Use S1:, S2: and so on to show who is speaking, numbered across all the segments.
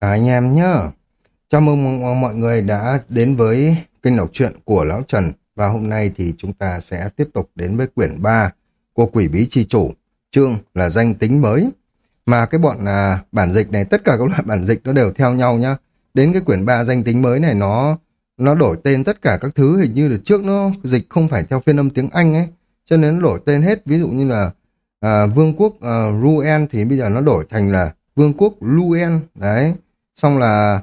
S1: À, anh em nhá. Chào mừng mọi người đã đến với kênh đọc truyện của Lão Trần và hôm nay thì chúng ta sẽ tiếp tục đến với quyển 3 của Quỷ Bí Chi Chủ, chương là danh tính mới. Mà cái bọn à, bản dịch này, tất cả các loại bản dịch nó đều theo nhau nhá. Đến cái quyển 3 danh tính mới này nó nó đổi tên tất cả các thứ hình như là trước nó dịch không phải theo phiên âm tiếng Anh ấy. Cho nên nó đổi tên hết, ví dụ như là à, Vương quốc à, Ruen thì bây giờ nó đổi thành là Vương quốc Luen, đấy xong là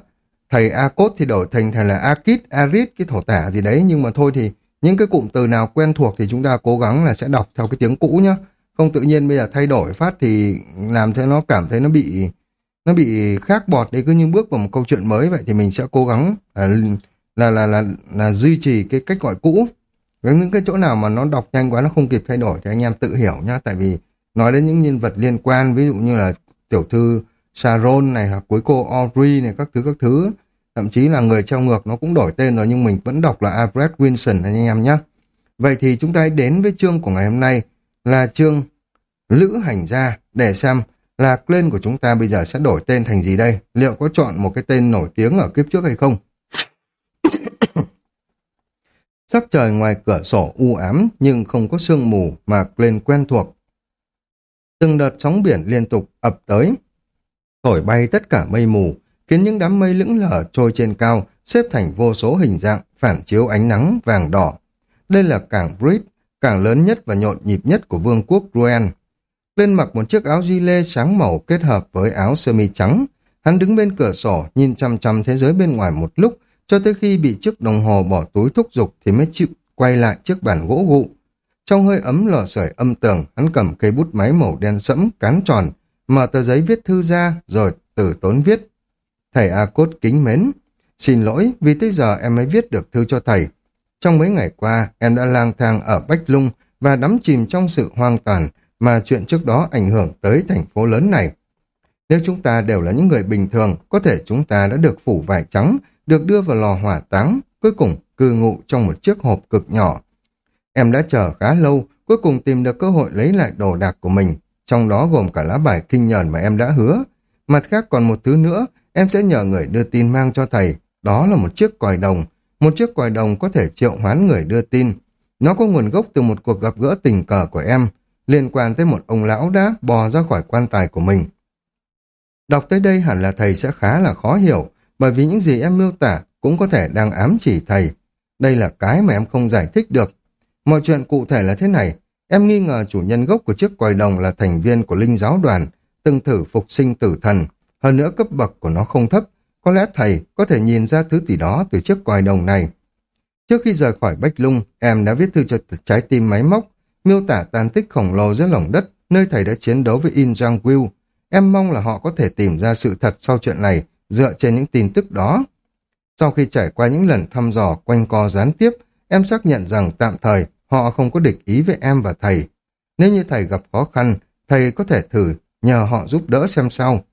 S1: thầy a cốt thì đổi thành thầy là A Kít A Arit, cái thổ tả gì đấy, nhưng mà thôi thì những cái cụm từ nào quen thuộc thì chúng ta cố gắng là sẽ đọc theo cái tiếng cũ nhá. Không tự nhiên bây giờ thay đổi phát thì làm cho nó cảm thấy nó bị nó bị khác bọt đấy cứ như bước vào một câu chuyện mới vậy thì mình sẽ cố gắng là là là là, là duy trì cái cách gọi cũ. Với những cái chỗ nào mà nó đọc nhanh quá nó không kịp thay đổi thì anh em tự hiểu nhá, tại vì nói đến những nhân vật liên quan ví dụ như là tiểu thư Sharon này, hoặc cuối cô Audrey này, các thứ các thứ. Thậm chí là người treo ngược nó cũng đổi tên rồi, nhưng mình vẫn đọc là Albert Wilson, anh em nhé. Vậy thì chúng ta đến với chương của ngày hôm nay, là chương Lữ Hành Gia, để xem là clan của chúng ta bây giờ sẽ đổi tên thành gì đây. Liệu có chọn một cái tên nổi tiếng ở kiếp trước hay không? Sắc trời ngoài cửa sổ u ám, nhưng không có sương mù mà clan quen thuộc. Từng đợt sóng biển liên tục ập tới thổi bay tất cả mây mù, khiến những đám mây lững lờ trôi trên cao, xếp thành vô số hình dạng, phản chiếu ánh nắng vàng đỏ. Đây là cảng Brit, cảng lớn nhất và nhộn nhịp nhất của vương quốc Ruen. Lên mặc một chiếc áo di lê sáng màu kết hợp với áo sơ mi trắng. Hắn đứng bên cửa sổ, nhìn chăm chăm thế giới bên ngoài một lúc, cho tới khi bị chiếc đồng hồ bỏ túi thúc giục thì mới chịu quay lại chiếc bàn gỗ gụ. Trong hơi ấm lò sưởi âm tường, hắn cầm cây bút máy màu đen sẫm, cán tròn, mở tờ giấy viết thư ra, rồi từ tốn viết. Thầy A Cốt kính mến, xin lỗi vì tới giờ em mới viết được thư cho thầy. Trong mấy ngày qua, em đã lang thang ở Bách Lung và đắm chìm trong sự hoang tàn mà chuyện trước đó ảnh hưởng tới thành phố lớn này. Nếu chúng ta đều là những người bình thường, có thể chúng ta đã được phủ vải trắng, được đưa vào lò hỏa táng, cuối cùng cư ngụ trong một chiếc hộp cực nhỏ. Em đã chờ khá lâu, cuối cùng tìm được cơ hội lấy lại đồ đạc của mình trong đó gồm cả lá bài kinh nhờn mà em đã hứa. Mặt khác còn một thứ nữa, em sẽ nhờ người đưa tin mang cho thầy, đó là một chiếc còi đồng. Một chiếc còi đồng có thể triệu hoán người đưa tin. Nó có nguồn gốc từ một cuộc gặp gỡ tình cờ của em, liên quan tới một ông lão đã bò ra khỏi quan tài của mình. Đọc tới đây hẳn là thầy sẽ khá là khó hiểu, bởi vì những gì em miêu tả cũng có thể đang ám chỉ thầy. Đây là cái mà em không giải thích được. Mọi chuyện cụ thể là thế này, Em nghi ngờ chủ nhân gốc của chiếc quài đồng là thành viên của linh giáo đoàn, từng thử phục sinh tử thần. Hơn nữa cấp bậc của nó không thấp, có lẽ thầy có thể nhìn ra thứ gì đó từ chiếc quài đồng này. Trước khi rời khỏi Bách Lung, em đã viết thư cho trái tim máy móc, miêu tả tàn tích khổng lồ dưới lòng đất, nơi thầy đã chiến đấu với In Jang Will. Em mong là họ có thể tìm ra sự thật sau chuyện này, dựa trên những tin tức đó. Sau khi trải qua những lần thăm dò quanh co gián tiếp, em xác nhận rằng tạm thời Họ không có địch ý với em và thầy. Nếu như thầy gặp khó khăn, thầy có thể thử nhờ họ giúp đỡ xem sao.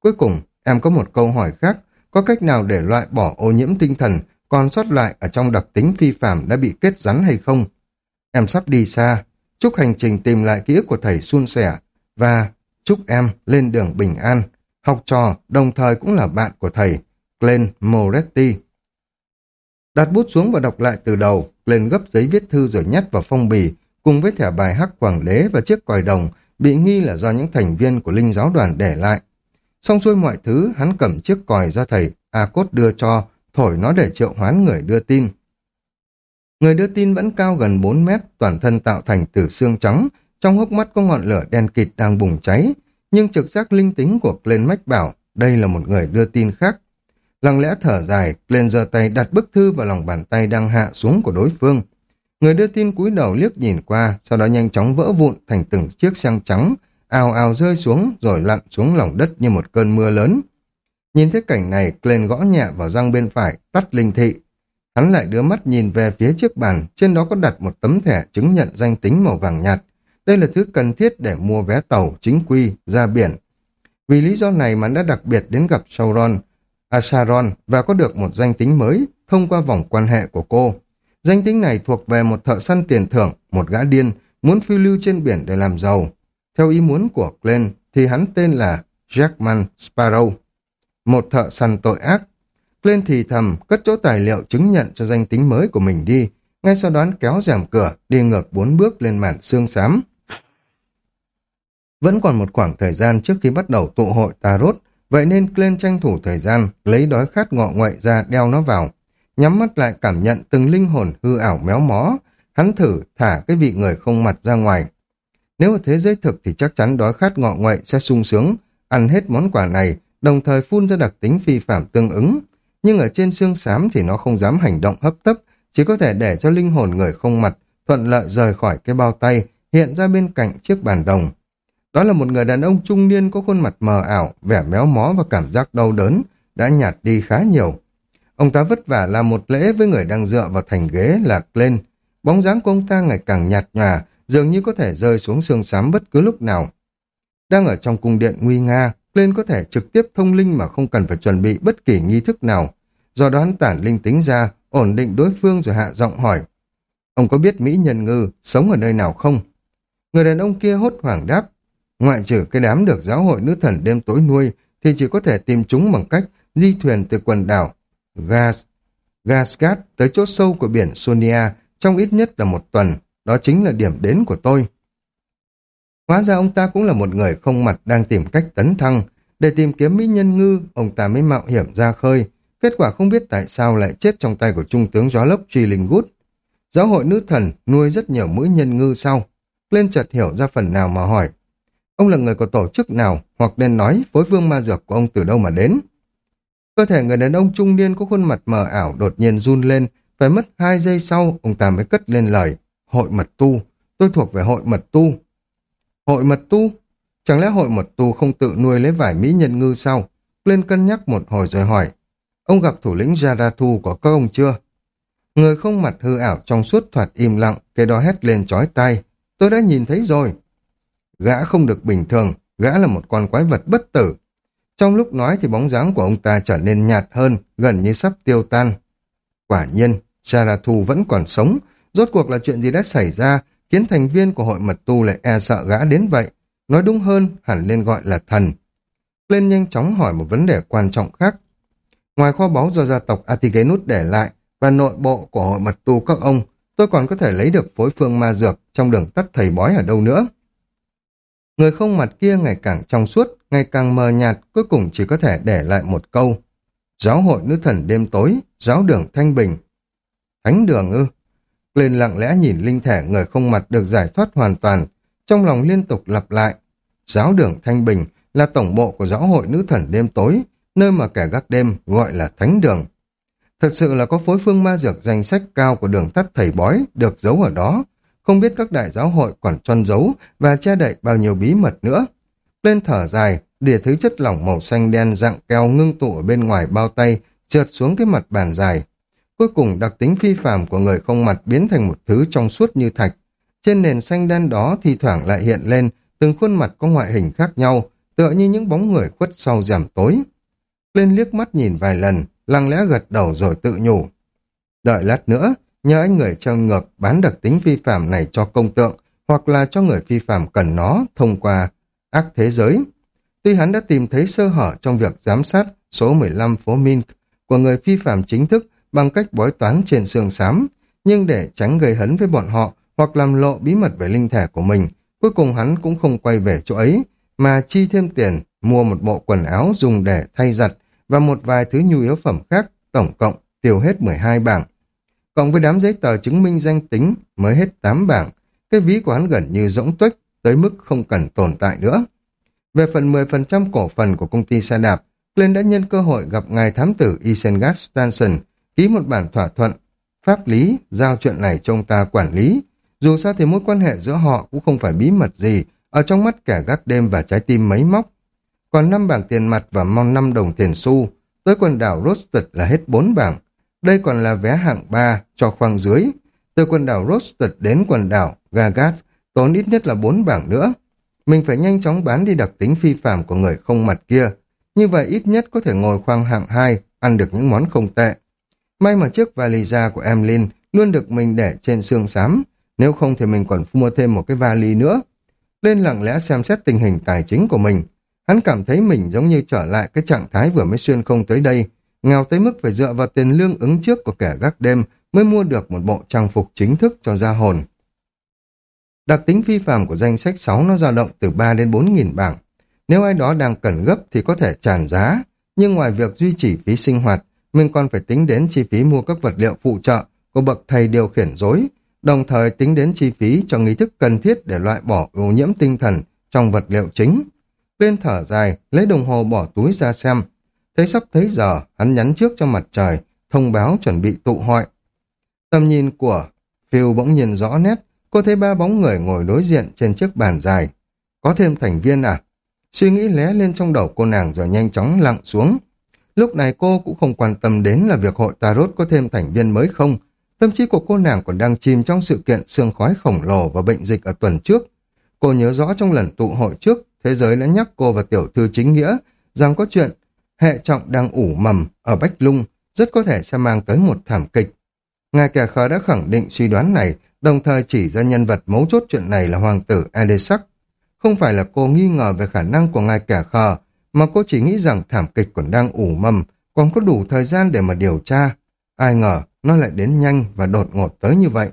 S1: Cuối cùng, em có một câu hỏi khác, có cách nào để loại bỏ ô nhiễm tinh thần còn sót lại ở trong đặc tính phi phạm đã bị kết rắn hay không? Em sắp đi xa, chúc hành trình tìm lại ký ức của thầy suôn sẻ và chúc em lên đường bình an, học trò đồng thời cũng là bạn của thầy, Glenn Moretti. Đặt bút xuống và đọc lại từ đầu, lên gấp giấy viết thư rồi nhét vào phong bì, cùng với thẻ bài hắc quảng đế và chiếc còi đồng, bị nghi là do những thành viên của linh giáo đoàn để lại. Xong xuôi mọi thứ, hắn cầm chiếc còi do thầy A Cốt đưa cho, thổi nó để triệu hoán người đưa tin. Người đưa tin vẫn cao gần 4 mét, toàn thân tạo thành từ xương trắng, trong hốc mắt có ngọn lửa đen kịt đang bùng cháy, nhưng trực giác linh tính của Glenn Mách bảo đây là một người đưa tin khác, Lặng lẽ thở dài, lên giơ tay đặt bức thư vào lòng bàn tay đang hạ xuống của đối phương. Người đưa tin cúi đầu liếc nhìn qua, sau đó nhanh chóng vỡ vụn thành từng chiếc xăng trắng, ào ào rơi xuống rồi lặn xuống lòng đất như một cơn mưa lớn. Nhìn thấy cảnh này, Glenn gõ nhẹ vào răng bên phải, tắt linh thị. Hắn lại đưa mắt nhìn về phía chiếc bàn, trên đó có đặt một tấm thẻ chứng nhận danh tính màu vàng nhạt. Đây là thứ cần thiết để mua vé tàu chính quy ra biển. Vì lý do này mà đã đặc biệt đến gặp Sauron, Asaron và có được một danh tính mới thông qua vòng quan hệ của cô. Danh tính này thuộc về một thợ săn tiền thưởng, một gã điên, muốn phiêu lưu trên biển để làm giàu. Theo ý muốn của Glenn thì hắn tên là Jackman Sparrow. một thợ săn tội ác. Glenn thì thầm, cất chỗ tài liệu chứng nhận cho danh tính mới của mình đi, ngay sau đó kéo rèm cửa, đi ngược bốn bước lên màn xương xám. Vẫn còn một khoảng thời gian trước khi bắt đầu tụ hội Tarot, vậy nên Glenn tranh thủ thời gian, lấy đói khát ngọ ngoại ra đeo nó vào. Nhắm mắt lại cảm nhận từng linh hồn hư ảo méo mó, hắn thử thả cái vị người không mặt ra ngoài. Nếu ở thế giới thực thì chắc chắn đói khát ngọ ngoại sẽ sung sướng, ăn hết món quà này, đồng thời phun ra đặc tính phi phạm tương ứng. Nhưng ở trên xương xám thì nó không dám hành động hấp tấp, chỉ có thể để cho linh hồn người không mặt thuận lợi rời khỏi cái bao tay, hiện ra bên cạnh chiếc bàn đồng. Đó là một người đàn ông trung niên có khuôn mặt mờ ảo, vẻ méo mó và cảm giác đau đớn, đã nhạt đi khá nhiều. Ông ta vất vả làm một lễ với người đang dựa vào thành ghế là lên. Bóng dáng của ông ta ngày càng nhạt nhòa, dường như có thể rơi xuống xương xám bất cứ lúc nào. Đang ở trong cung điện nguy nga, lên có thể trực tiếp thông linh mà không cần phải chuẩn bị bất kỳ nghi thức nào. Do đó hắn tản linh tính ra, ổn định đối phương rồi hạ giọng hỏi. Ông có biết Mỹ Nhân Ngư sống ở nơi nào không? Người đàn ông kia hốt hoảng đáp. Ngoại trừ cái đám được giáo hội nữ thần đêm tối nuôi thì chỉ có thể tìm chúng bằng cách di thuyền từ quần đảo Gas, Gascat tới chốt sâu của biển Sonia trong ít nhất là một tuần. Đó chính là điểm đến của tôi. Hóa ra ông ta cũng là một người không mặt đang tìm cách tấn thăng. Để tìm kiếm Mỹ Nhân Ngư, ông ta mới mạo hiểm ra khơi. Kết quả không biết tại sao lại chết trong tay của Trung tướng Gió Lốc Chillingut. Giáo hội nữ thần nuôi rất nhiều mũi nhân ngư sau. Lên chợt hiểu ra phần nào mà hỏi. Ông là người của tổ chức nào, hoặc nên nói phối vương ma dược của ông từ đâu mà đến? Cơ thể người đàn ông trung niên có khuôn mặt mờ ảo đột nhiên run lên, phải mất hai giây sau, ông ta mới cất lên lời. Hội mật tu, tôi thuộc về hội mật tu. Hội mật tu? Chẳng lẽ hội mật tu không tự nuôi lấy vải mỹ nhân ngư sao? Lên cân nhắc một hồi rồi hỏi. Ông gặp thủ lĩnh Jarathu của các ông chưa? Người không mặt hư ảo trong suốt thoạt im lặng, cái đó hét lên chói tai. Tôi đã nhìn thấy rồi. Gã không được bình thường, gã là một con quái vật bất tử. Trong lúc nói thì bóng dáng của ông ta trở nên nhạt hơn, gần như sắp tiêu tan. Quả nhiên, charathu vẫn còn sống. Rốt cuộc là chuyện gì đã xảy ra, khiến thành viên của hội mật tu lại e sợ gã đến vậy. Nói đúng hơn, hẳn nên gọi là thần. Lên nhanh chóng hỏi một vấn đề quan trọng khác. Ngoài kho báu do gia tộc Atigenus để lại và nội bộ của hội mật tu các ông, tôi còn có thể lấy được phối phương ma dược trong đường tắt thầy bói ở đâu nữa. Người không mặt kia ngày càng trong suốt, ngày càng mờ nhạt, cuối cùng chỉ có thể để lại một câu. Giáo hội nữ thần đêm tối, giáo đường thanh bình. Thánh đường ư? Lên lặng lẽ nhìn linh thể người không mặt được giải thoát hoàn toàn, trong lòng liên tục lặp lại. Giáo đường thanh bình là tổng bộ của giáo hội nữ thần đêm tối, nơi mà kẻ gác đêm gọi là thánh đường. Thật sự là có phối phương ma dược danh sách cao của đường tắt thầy bói được giấu ở đó, không biết các đại giáo hội còn trôn giấu và che đậy bao nhiêu bí mật nữa. Lên thở dài, đỉa thứ chất lỏng màu xanh đen dạng keo ngưng tụ ở bên ngoài bao tay, trượt xuống cái mặt bàn dài. Cuối cùng đặc tính phi phàm của người không mặt biến thành một thứ trong suốt như thạch. Trên nền xanh đen đó thì thoảng lại hiện lên từng khuôn mặt có ngoại hình khác nhau, tựa như những bóng người khuất sau giảm tối. Lên liếc mắt nhìn vài lần, lặng lẽ gật đầu rồi tự nhủ. Đợi lát nữa, nhờ anh người treo ngược bán đặc tính vi phạm này cho công tượng, hoặc là cho người vi phạm cần nó thông qua ác thế giới. Tuy hắn đã tìm thấy sơ hở trong việc giám sát số 15 phố Mink của người vi phạm chính thức bằng cách bói toán trên xương xám, nhưng để tránh gây hấn với bọn họ hoặc làm lộ bí mật về linh thể của mình, cuối cùng hắn cũng không quay về chỗ ấy, mà chi thêm tiền mua một bộ quần áo dùng để thay giặt và một vài thứ nhu yếu phẩm khác, tổng cộng tiêu hết 12 bảng. Cộng với đám giấy tờ chứng minh danh tính mới hết 8 bảng, cái ví của hắn gần như rỗng tuếch tới mức không cần tồn tại nữa. Về phần 10% cổ phần của công ty xe đạp, Glenn đã nhân cơ hội gặp ngài thám tử Isengard Stanson, ký một bản thỏa thuận, pháp lý, giao chuyện này cho ông ta quản lý. Dù sao thì mối quan hệ giữa họ cũng không phải bí mật gì, ở trong mắt cả gác đêm và trái tim mấy móc. Còn 5 bảng tiền mặt và mong 5 đồng tiền xu, tới quần đảo Rosted là hết 4 bảng. Đây còn là vé hạng 3 cho khoang dưới. Từ quần đảo Rosted đến quần đảo Gagat tốn ít nhất là 4 bảng nữa. Mình phải nhanh chóng bán đi đặc tính phi phạm của người không mặt kia. Như vậy ít nhất có thể ngồi khoang hạng 2, ăn được những món không tệ. May mà chiếc vali da của Emlyn luôn được mình để trên xương xám. Nếu không thì mình còn mua thêm một cái vali nữa. Lên lặng lẽ xem xét tình hình tài chính của mình. Hắn cảm thấy mình giống như trở lại cái trạng thái vừa mới xuyên không tới đây, nghèo tới mức phải dựa vào tiền lương ứng trước của kẻ gác đêm mới mua được một bộ trang phục chính thức cho gia hồn. Đặc tính phi phạm của danh sách 6 nó dao động từ 3 đến 4 nghìn bảng. Nếu ai đó đang cần gấp thì có thể tràn giá, nhưng ngoài việc duy trì phí sinh hoạt, mình còn phải tính đến chi phí mua các vật liệu phụ trợ của bậc thầy điều khiển dối, đồng thời tính đến chi phí cho nghi thức cần thiết để loại bỏ ô nhiễm tinh thần trong vật liệu chính. Lên thở dài, lấy đồng hồ bỏ túi ra xem. Thấy sắp thấy giờ, hắn nhắn trước cho mặt trời, thông báo chuẩn bị tụ hội. Tầm nhìn của Phil bỗng nhìn rõ nét, cô thấy ba bóng người ngồi đối diện trên chiếc bàn dài. Có thêm thành viên à? Suy nghĩ lé lên trong đầu cô nàng rồi nhanh chóng lặng xuống. Lúc này cô cũng không quan tâm đến là việc hội Tarot có thêm thành viên mới không. Tâm trí của cô nàng còn đang chìm trong sự kiện sương khói khổng lồ và bệnh dịch ở tuần trước. Cô nhớ rõ trong lần tụ hội trước, thế giới đã nhắc cô và tiểu thư chính nghĩa rằng có chuyện hệ trọng đang ủ mầm ở Bách Lung rất có thể sẽ mang tới một thảm kịch. Ngài kẻ khờ đã khẳng định suy đoán này, đồng thời chỉ ra nhân vật mấu chốt chuyện này là hoàng tử Adesak. Không phải là cô nghi ngờ về khả năng của ngài kẻ khờ, mà cô chỉ nghĩ rằng thảm kịch còn đang ủ mầm, còn có đủ thời gian để mà điều tra. Ai ngờ, nó lại đến nhanh và đột ngột tới như vậy.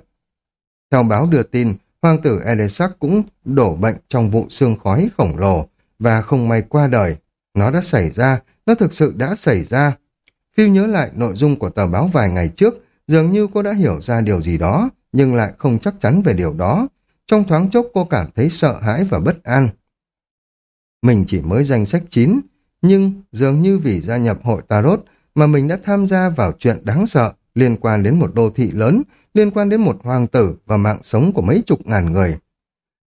S1: Theo báo đưa tin, hoàng tử Edesak cũng đổ bệnh trong vụ xương khói khổng lồ và không may qua đời. Nó đã xảy ra, nó thực sự đã xảy ra. Phiêu nhớ lại nội dung của tờ báo vài ngày trước, dường như cô đã hiểu ra điều gì đó, nhưng lại không chắc chắn về điều đó. Trong thoáng chốc cô cảm thấy sợ hãi và bất an. Mình chỉ mới danh sách 9, nhưng dường như vì gia nhập hội Tarot mà mình đã tham gia vào chuyện đáng sợ liên quan đến một đô thị lớn, liên quan đến một hoàng tử và mạng sống của mấy chục ngàn người.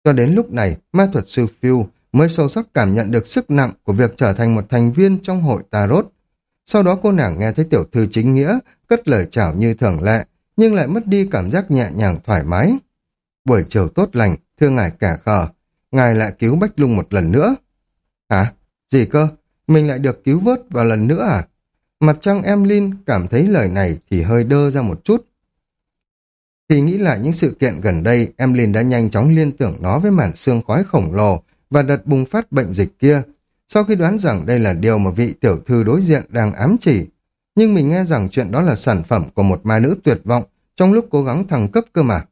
S1: Cho đến lúc này, ma thuật sư Phil mới sâu sắc cảm nhận được sức nặng của việc trở thành một thành viên trong hội Tarot. Sau đó cô nàng nghe thấy tiểu thư chính nghĩa cất lời chào như thường lệ, nhưng lại mất đi cảm giác nhẹ nhàng thoải mái. Buổi chiều tốt lành, thưa ngài cả khờ, ngài lại cứu Bách Lung một lần nữa. Hả? Gì cơ? Mình lại được cứu vớt vào lần nữa à? Mặt trăng Emlyn cảm thấy lời này thì hơi đơ ra một chút. Thì nghĩ lại những sự kiện gần đây, Emlyn đã nhanh chóng liên tưởng nó với màn xương khói khổng lồ và đợt bùng phát bệnh dịch kia. Sau khi đoán rằng đây là điều mà vị tiểu thư đối diện đang ám chỉ, nhưng mình nghe rằng chuyện đó là sản phẩm của một ma nữ tuyệt vọng trong lúc cố gắng thăng cấp cơ mà.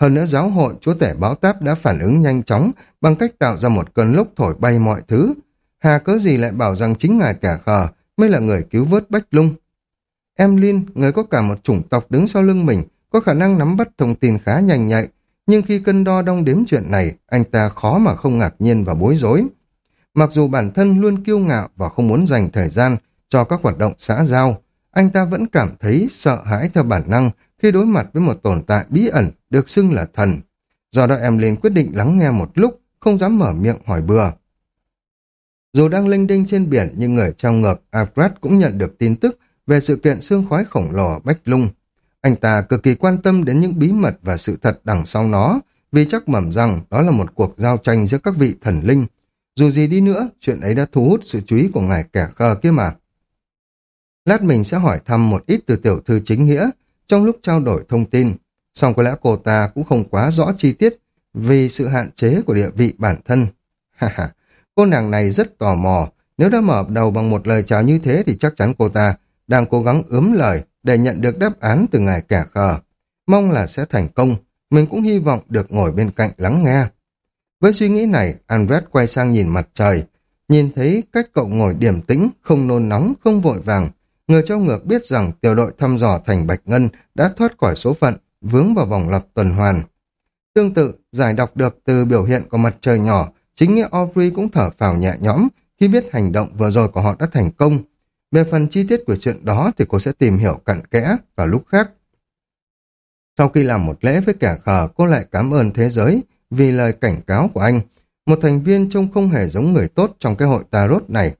S1: Hơn nữa giáo hội chúa tể báo táp đã phản ứng nhanh chóng bằng cách tạo ra một cơn lốc thổi bay mọi thứ. Hà cớ gì lại bảo rằng chính ngài kẻ khờ mới là người cứu vớt Bách Lung. Em Linh, người có cả một chủng tộc đứng sau lưng mình, có khả năng nắm bắt thông tin khá nhanh nhạy, nhưng khi cân đo đong đếm chuyện này, anh ta khó mà không ngạc nhiên và bối rối. Mặc dù bản thân luôn kiêu ngạo và không muốn dành thời gian cho các hoạt động xã giao, anh ta vẫn cảm thấy sợ hãi theo bản năng khi đối mặt với một tồn tại bí ẩn được xưng là thần. Do đó em liền quyết định lắng nghe một lúc, không dám mở miệng hỏi bừa. Dù đang linh đinh trên biển nhưng người trong ngược Alfred cũng nhận được tin tức về sự kiện xương khói khổng lồ Bách Lung. Anh ta cực kỳ quan tâm đến những bí mật và sự thật đằng sau nó, vì chắc mầm rằng đó là một cuộc giao tranh giữa các vị thần linh. Dù gì đi nữa, chuyện ấy đã thu hút sự chú ý của ngài kẻ khờ kia mà. Lát mình sẽ hỏi thăm một ít từ tiểu thư chính nghĩa trong lúc trao đổi thông tin. Song có lẽ cô ta cũng không quá rõ chi tiết vì sự hạn chế của địa vị bản thân. Ha ha, Cô nàng này rất tò mò, nếu đã mở đầu bằng một lời chào như thế thì chắc chắn cô ta đang cố gắng ướm lời để nhận được đáp án từ ngài kẻ khờ. Mong là sẽ thành công, mình cũng hy vọng được ngồi bên cạnh lắng nghe. Với suy nghĩ này, Andret quay sang nhìn mặt trời, nhìn thấy cách cậu ngồi điềm tĩnh, không nôn nóng, không vội vàng. Người trong ngược biết rằng tiểu đội thăm dò thành Bạch Ngân đã thoát khỏi số phận, vướng vào vòng lặp tuần hoàn. Tương tự, giải đọc được từ biểu hiện của mặt trời nhỏ Chính nghĩa Aubrey cũng thở phào nhẹ nhõm khi biết hành động vừa rồi của họ đã thành công. Về phần chi tiết của chuyện đó thì cô sẽ tìm hiểu cặn kẽ vào lúc khác. Sau khi làm một lễ với kẻ khờ, cô lại cảm ơn thế giới vì lời cảnh cáo của anh, một thành viên trông không hề giống người tốt trong cái hội tarot này.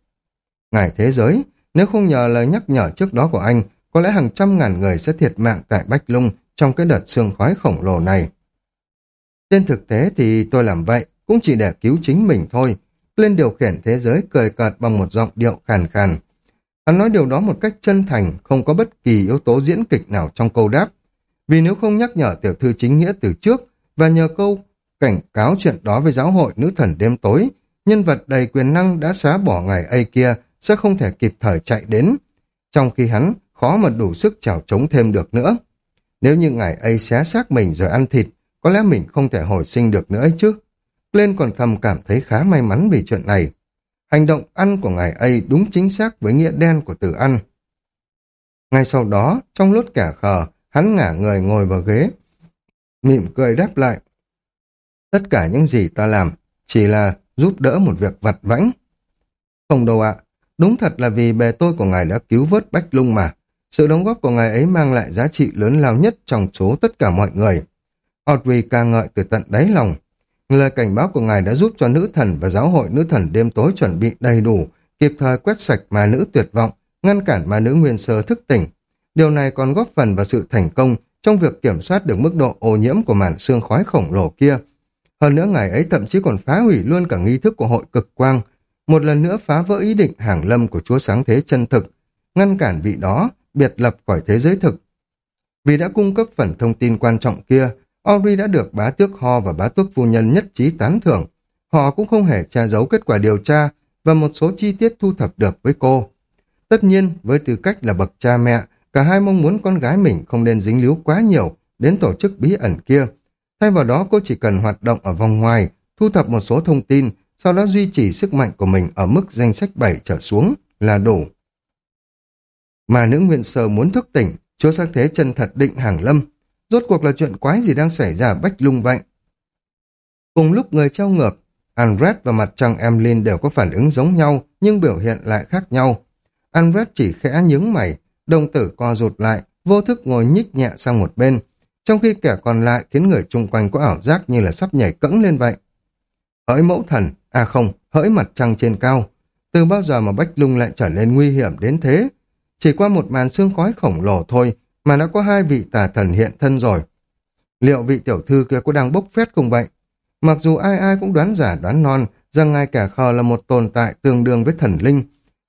S1: Ngài thế giới, nếu không nhờ lời nhắc nhở trước đó của anh, có lẽ hàng trăm ngàn người sẽ thiệt mạng tại Bách Lung trong cái đợt sương khói khổng lồ này. Trên thực tế thì tôi làm vậy cũng chỉ để cứu chính mình thôi. Lên điều khiển thế giới cười cợt bằng một giọng điệu khàn khàn. Hắn nói điều đó một cách chân thành, không có bất kỳ yếu tố diễn kịch nào trong câu đáp. Vì nếu không nhắc nhở tiểu thư chính nghĩa từ trước và nhờ câu cảnh cáo chuyện đó với giáo hội nữ thần đêm tối, nhân vật đầy quyền năng đã xóa bỏ ngài ấy kia sẽ không thể kịp thời chạy đến, trong khi hắn khó mà đủ sức chảo chống thêm được nữa. Nếu như ngài ấy xé xác mình rồi ăn thịt, có lẽ mình không thể hồi sinh được nữa ấy chứ. Lên còn thầm cảm thấy khá may mắn vì chuyện này. Hành động ăn của ngài ấy đúng chính xác với nghĩa đen của từ ăn. Ngay sau đó, trong lốt cả khờ, hắn ngả người ngồi vào ghế, mỉm cười đáp lại. Tất cả những gì ta làm chỉ là giúp đỡ một việc vặt vãnh. Không đâu ạ, đúng thật là vì bề tôi của ngài đã cứu vớt Bách Lung mà. Sự đóng góp của ngài ấy mang lại giá trị lớn lao nhất trong số tất cả mọi người. Audrey ca ngợi từ tận đáy lòng. Lời cảnh báo của ngài đã giúp cho nữ thần và giáo hội nữ thần đêm tối chuẩn bị đầy đủ, kịp thời quét sạch ma nữ tuyệt vọng, ngăn cản ma nữ nguyên sơ thức tỉnh. Điều này còn góp phần vào sự thành công trong việc kiểm soát được mức độ ô nhiễm của màn xương khói khổng lồ kia. Hơn nữa ngài ấy thậm chí còn phá hủy luôn cả nghi thức của hội cực quang, một lần nữa phá vỡ ý định hàng lâm của chúa sáng thế chân thực, ngăn cản vị đó biệt lập khỏi thế giới thực. Vì đã cung cấp phần thông tin quan trọng kia, Ori đã được bá tước Ho và bá tước phu nhân nhất trí tán thưởng. Họ cũng không hề che giấu kết quả điều tra và một số chi tiết thu thập được với cô. Tất nhiên, với tư cách là bậc cha mẹ, cả hai mong muốn con gái mình không nên dính líu quá nhiều đến tổ chức bí ẩn kia. Thay vào đó cô chỉ cần hoạt động ở vòng ngoài, thu thập một số thông tin, sau đó duy trì sức mạnh của mình ở mức danh sách 7 trở xuống là đủ. Mà nữ nguyện sơ muốn thức tỉnh, chúa sắc thế chân thật định hàng lâm. Rốt cuộc là chuyện quái gì đang xảy ra bách lung vậy? Cùng lúc người trao ngược, Andret và mặt trăng Emlyn đều có phản ứng giống nhau, nhưng biểu hiện lại khác nhau. Andret chỉ khẽ nhướng mày, đồng tử co rụt lại, vô thức ngồi nhích nhẹ sang một bên, trong khi kẻ còn lại khiến người chung quanh có ảo giác như là sắp nhảy cẫng lên vậy. Hỡi mẫu thần, à không, hỡi mặt trăng trên cao, từ bao giờ mà Bách Lung lại trở nên nguy hiểm đến thế? Chỉ qua một màn xương khói khổng lồ thôi mà đã có hai vị tà thần hiện thân rồi. Liệu vị tiểu thư kia có đang bốc phét không vậy? Mặc dù ai ai cũng đoán giả đoán non rằng ngài cả khờ là một tồn tại tương đương với thần linh,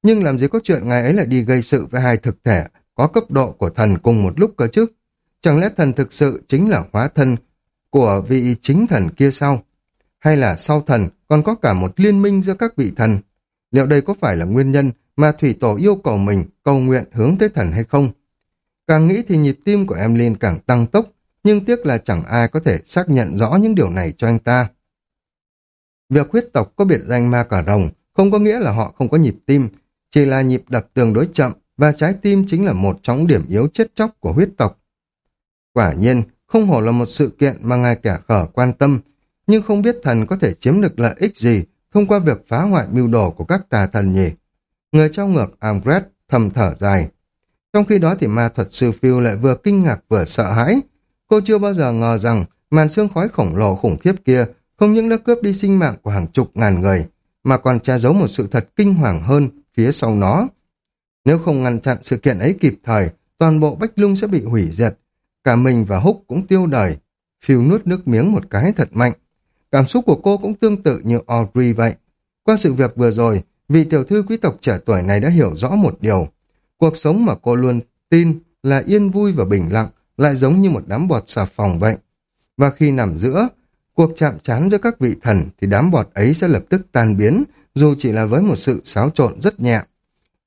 S1: nhưng làm gì có chuyện ngài ấy lại đi gây sự với hai thực thể có cấp độ của thần cùng một lúc cơ chứ? Chẳng lẽ thần thực sự chính là hóa thân của vị chính thần kia sao? Hay là sau thần còn có cả một liên minh giữa các vị thần? Liệu đây có phải là nguyên nhân mà thủy tổ yêu cầu mình cầu nguyện hướng tới thần hay không? Càng nghĩ thì nhịp tim của em Linh càng tăng tốc, nhưng tiếc là chẳng ai có thể xác nhận rõ những điều này cho anh ta. Việc huyết tộc có biệt danh ma cà rồng không có nghĩa là họ không có nhịp tim, chỉ là nhịp đập tương đối chậm và trái tim chính là một trong điểm yếu chết chóc của huyết tộc. Quả nhiên, không hổ là một sự kiện mà ngài kẻ khở quan tâm, nhưng không biết thần có thể chiếm được lợi ích gì thông qua việc phá hoại mưu đồ của các tà thần nhỉ. Người trao ngược Amgret thầm thở dài. Trong khi đó thì ma thuật sư phiêu lại vừa kinh ngạc vừa sợ hãi. Cô chưa bao giờ ngờ rằng màn xương khói khổng lồ khủng khiếp kia không những đã cướp đi sinh mạng của hàng chục ngàn người, mà còn che giấu một sự thật kinh hoàng hơn phía sau nó. Nếu không ngăn chặn sự kiện ấy kịp thời, toàn bộ Bách Lung sẽ bị hủy diệt. Cả mình và Húc cũng tiêu đời. Phiêu nuốt nước miếng một cái thật mạnh. Cảm xúc của cô cũng tương tự như Audrey vậy. Qua sự việc vừa rồi, vị tiểu thư quý tộc trẻ tuổi này đã hiểu rõ một điều. Cuộc sống mà cô luôn tin là yên vui và bình lặng, lại giống như một đám bọt xà phòng vậy. Và khi nằm giữa, cuộc chạm trán giữa các vị thần thì đám bọt ấy sẽ lập tức tan biến, dù chỉ là với một sự xáo trộn rất nhẹ.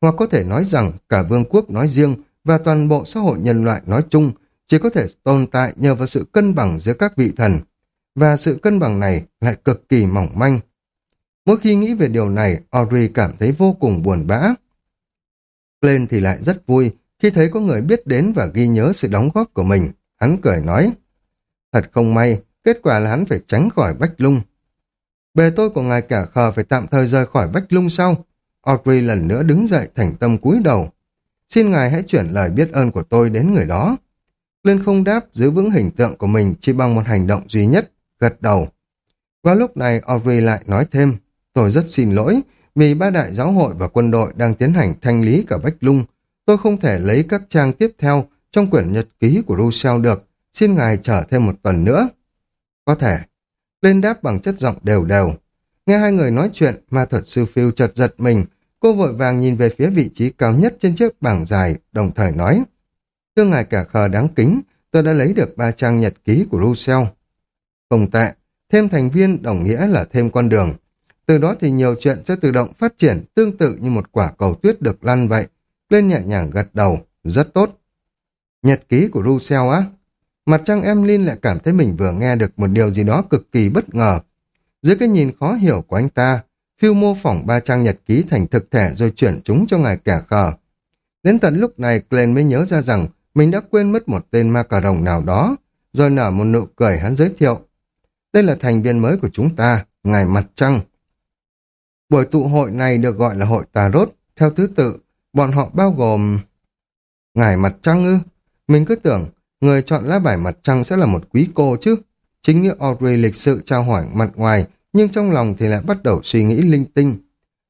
S1: Hoặc có thể nói rằng cả vương quốc nói riêng và toàn bộ xã hội nhân loại nói chung chỉ có thể tồn tại nhờ vào sự cân bằng giữa các vị thần. Và sự cân bằng này lại cực kỳ mỏng manh. Mỗi khi nghĩ về điều này, Audrey cảm thấy vô cùng buồn bã. Lên thì lại rất vui khi thấy có người biết đến và ghi nhớ sự đóng góp của mình. Hắn cười nói, thật không may, kết quả là hắn phải tránh khỏi Bách Lung. Bề tôi của ngài cả khờ phải tạm thời rời khỏi Bách Lung sau. Audrey lần nữa đứng dậy thành tâm cúi đầu. Xin ngài hãy chuyển lời biết ơn của tôi đến người đó. Lên không đáp giữ vững hình tượng của mình chỉ bằng một hành động duy nhất, gật đầu. Qua lúc này Audrey lại nói thêm, tôi rất xin lỗi vì ba đại giáo hội và quân đội đang tiến hành thanh lý cả Bách Lung. Tôi không thể lấy các trang tiếp theo trong quyển nhật ký của Rousseau được, xin ngài chờ thêm một tuần nữa. Có thể. Lên đáp bằng chất giọng đều đều. Nghe hai người nói chuyện, ma thuật sư phiêu chợt giật mình, cô vội vàng nhìn về phía vị trí cao nhất trên chiếc bảng dài, đồng thời nói. Thưa ngài cả khờ đáng kính, tôi đã lấy được ba trang nhật ký của Rousseau. Không tệ, thêm thành viên đồng nghĩa là thêm con đường. Từ đó thì nhiều chuyện sẽ tự động phát triển tương tự như một quả cầu tuyết được lăn vậy. Lên nhẹ nhàng gật đầu, rất tốt. Nhật ký của Rousseau á? Mặt trăng Emlyn lại cảm thấy mình vừa nghe được một điều gì đó cực kỳ bất ngờ. Dưới cái nhìn khó hiểu của anh ta, phiêu mô phỏng ba trang nhật ký thành thực thể rồi chuyển chúng cho ngài kẻ khờ. Đến tận lúc này, Glenn mới nhớ ra rằng mình đã quên mất một tên ma cà rồng nào đó, rồi nở một nụ cười hắn giới thiệu. Đây là thành viên mới của chúng ta, ngài Mặt Trăng. Buổi tụ hội này được gọi là hội Tarot, theo thứ tự, bọn họ bao gồm... Ngài Mặt Trăng ư? Mình cứ tưởng người chọn lá bài Mặt Trăng sẽ là một quý cô chứ. Chính như Audrey lịch sự trao hỏi mặt ngoài, nhưng trong lòng thì lại bắt đầu suy nghĩ linh tinh.